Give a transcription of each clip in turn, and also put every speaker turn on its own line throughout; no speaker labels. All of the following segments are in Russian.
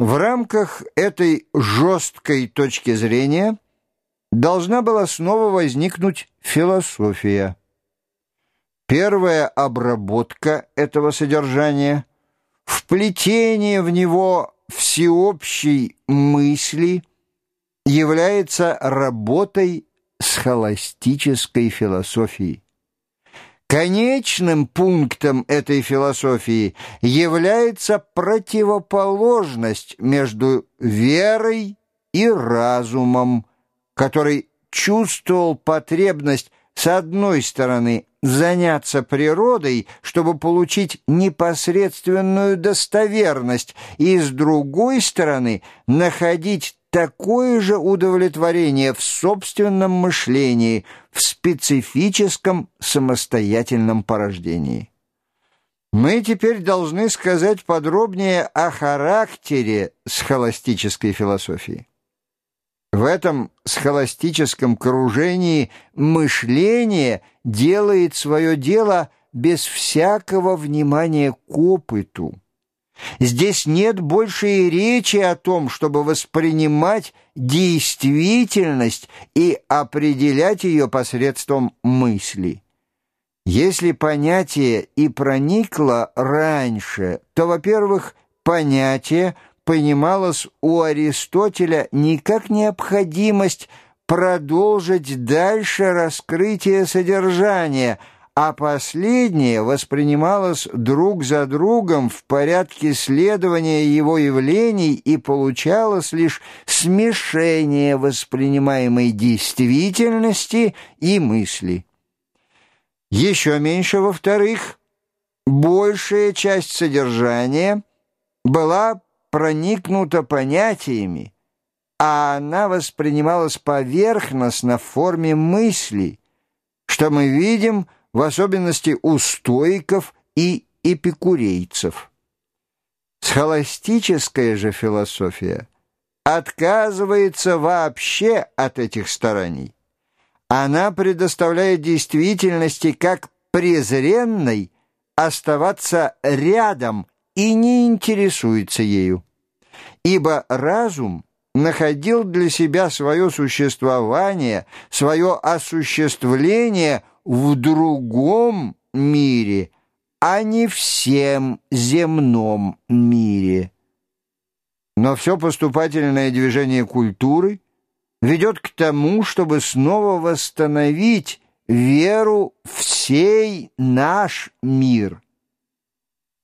В рамках этой жесткой точки зрения должна была снова возникнуть философия. Первая обработка этого содержания, вплетение в него всеобщей мысли является работой схоластической философии. Конечным пунктом этой философии является противоположность между верой и разумом, который чувствовал потребность с одной стороны заняться природой, чтобы получить непосредственную достоверность, и с другой стороны находить такое же удовлетворение в собственном мышлении, в специфическом самостоятельном порождении. Мы теперь должны сказать подробнее о характере схоластической философии. В этом схоластическом кружении мышление делает свое дело без всякого внимания к опыту. Здесь нет больше и речи о том, чтобы воспринимать действительность и определять ее посредством мысли. Если понятие и проникло раньше, то, во-первых, понятие понималось у Аристотеля не как необходимость продолжить дальше раскрытие содержания – а последнее воспринималось друг за другом в порядке следования его явлений и получалось лишь смешение воспринимаемой действительности и мысли. Еще меньше, во-вторых, большая часть содержания была проникнута понятиями, а она воспринималась поверхностно в форме мысли, что мы видим – в особенности у стоиков и эпикурейцев. Схоластическая же философия отказывается вообще от этих стараний. Она предоставляет действительности как презренной оставаться рядом и не интересуется ею. Ибо разум находил для себя свое существование, свое осуществление в другом мире, а не всем земном мире. Но все поступательное движение культуры ведет к тому, чтобы снова восстановить веру в сей наш мир.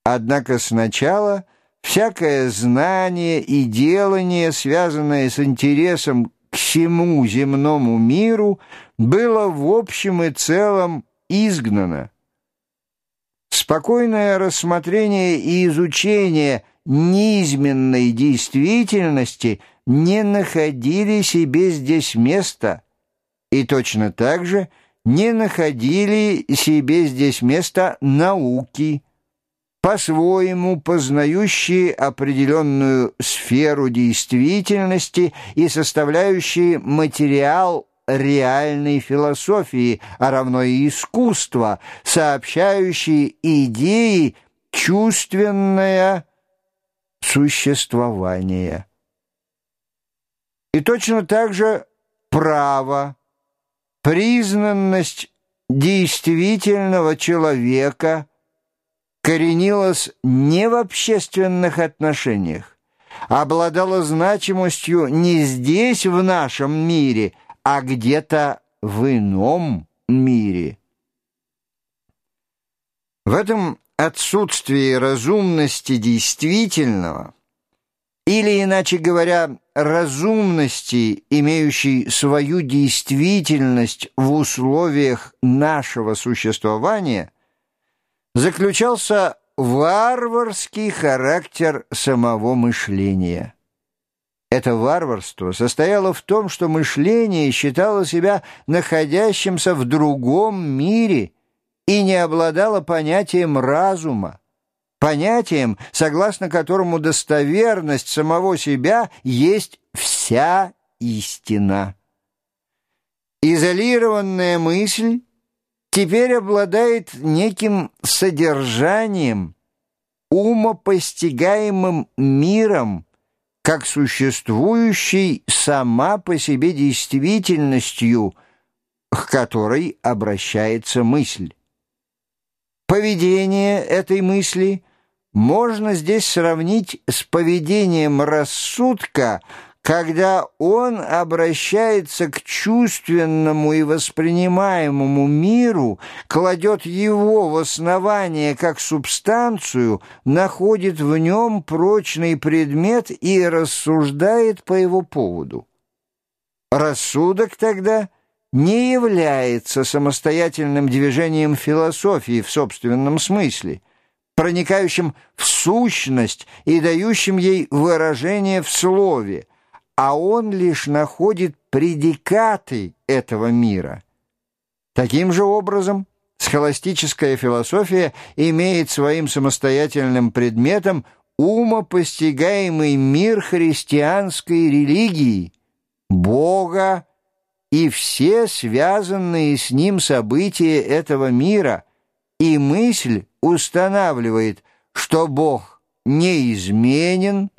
Однако сначала всякое знание и делание, связанное с интересом всему земному миру, было в общем и целом изгнано. Спокойное рассмотрение и изучение низменной действительности не находили себе здесь места, и точно так же не находили себе здесь места науки, по-своему познающие определенную сферу действительности и составляющие материал реальной философии, а равно и искусства, сообщающие идеи чувственное существование. И точно так же право, признанность действительного человека коренилась не в общественных отношениях, обладала значимостью не здесь, в нашем мире – а где-то в ином мире. В этом отсутствии разумности действительного, или, иначе говоря, разумности, имеющей свою действительность в условиях нашего существования, заключался варварский характер самого мышления. Это варварство состояло в том, что мышление считало себя находящимся в другом мире и не обладало понятием разума, понятием, согласно которому достоверность самого себя есть вся истина. Изолированная мысль теперь обладает неким содержанием, умопостигаемым миром, как существующей сама по себе действительностью, к которой обращается мысль. Поведение этой мысли можно здесь сравнить с поведением рассудка, когда он обращается к чувственному и воспринимаемому миру, кладет его в основание как субстанцию, находит в нем прочный предмет и рассуждает по его поводу. Рассудок тогда не является самостоятельным движением философии в собственном смысле, проникающим в сущность и дающим ей выражение в слове – а он лишь находит предикаты этого мира. Таким же образом, схоластическая философия имеет своим самостоятельным предметом умопостигаемый мир христианской религии, Бога и все связанные с ним события этого мира, и мысль устанавливает, что Бог неизменен,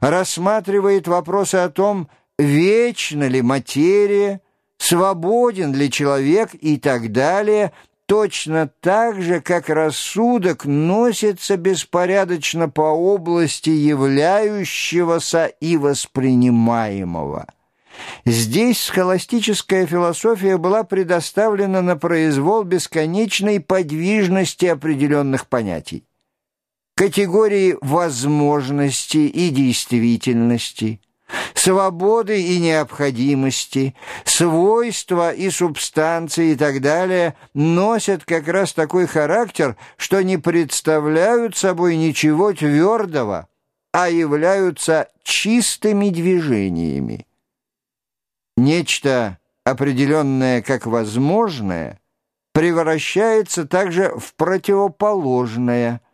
рассматривает вопросы о том, вечна ли материя, свободен ли человек и так далее, точно так же, как рассудок носится беспорядочно по области являющегося и воспринимаемого. Здесь схоластическая философия была предоставлена на произвол бесконечной подвижности определенных понятий категории возможности и действительности, свободы и необходимости, свойства и субстанции и так далее носят как раз такой характер, что не представляют собой ничего твердого, а являются чистыми движениями. Нечто, определенное как возможное, превращается также в противоположное –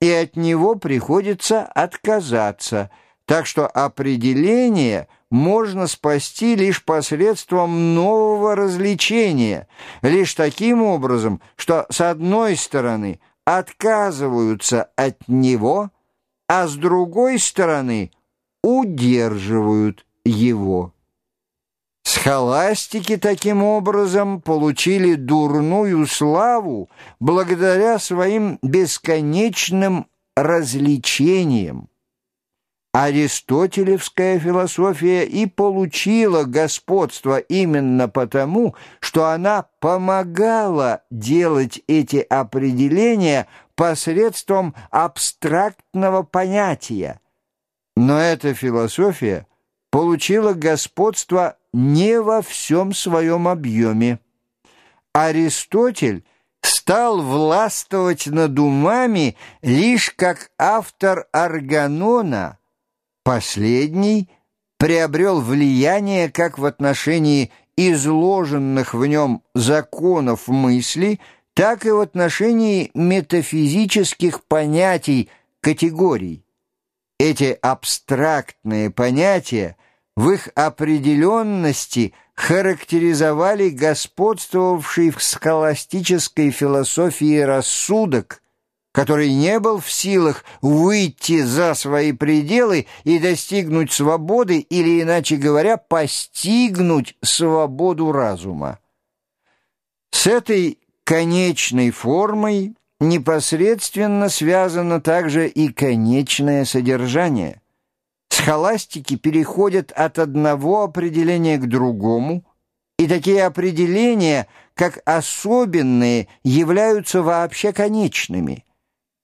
и от него приходится отказаться, так что определение можно спасти лишь посредством нового развлечения, лишь таким образом, что с одной стороны отказываются от него, а с другой стороны удерживают его. Схоластики таким образом получили дурную славу благодаря своим бесконечным развлечениям. Аристотелевская философия и получила господство именно потому, что она помогала делать эти определения посредством абстрактного понятия. Но эта философия получила господство не во всем своем объеме. Аристотель стал властвовать над умами лишь как автор органона. Последний приобрел влияние как в отношении изложенных в нем законов мысли, так и в отношении метафизических понятий, категорий. Эти абстрактные понятия – в их определенности характеризовали господствовавший в схоластической философии рассудок, который не был в силах выйти за свои пределы и достигнуть свободы или, иначе говоря, постигнуть свободу разума. С этой конечной формой непосредственно связано также и конечное содержание – Схоластики переходят от одного определения к другому, и такие определения, как особенные, являются вообще конечными.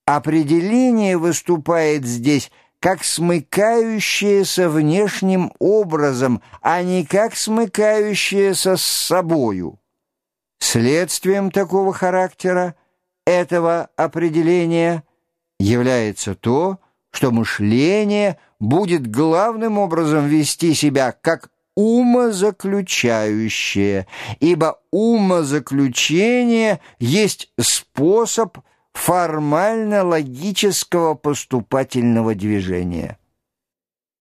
Определение выступает здесь как смыкающееся внешним образом, а не как смыкающееся с собою. Следствием такого характера, этого определения, является то, что мышление будет главным образом вести себя как умозаключающее, ибо умозаключение есть способ формально-логического поступательного движения.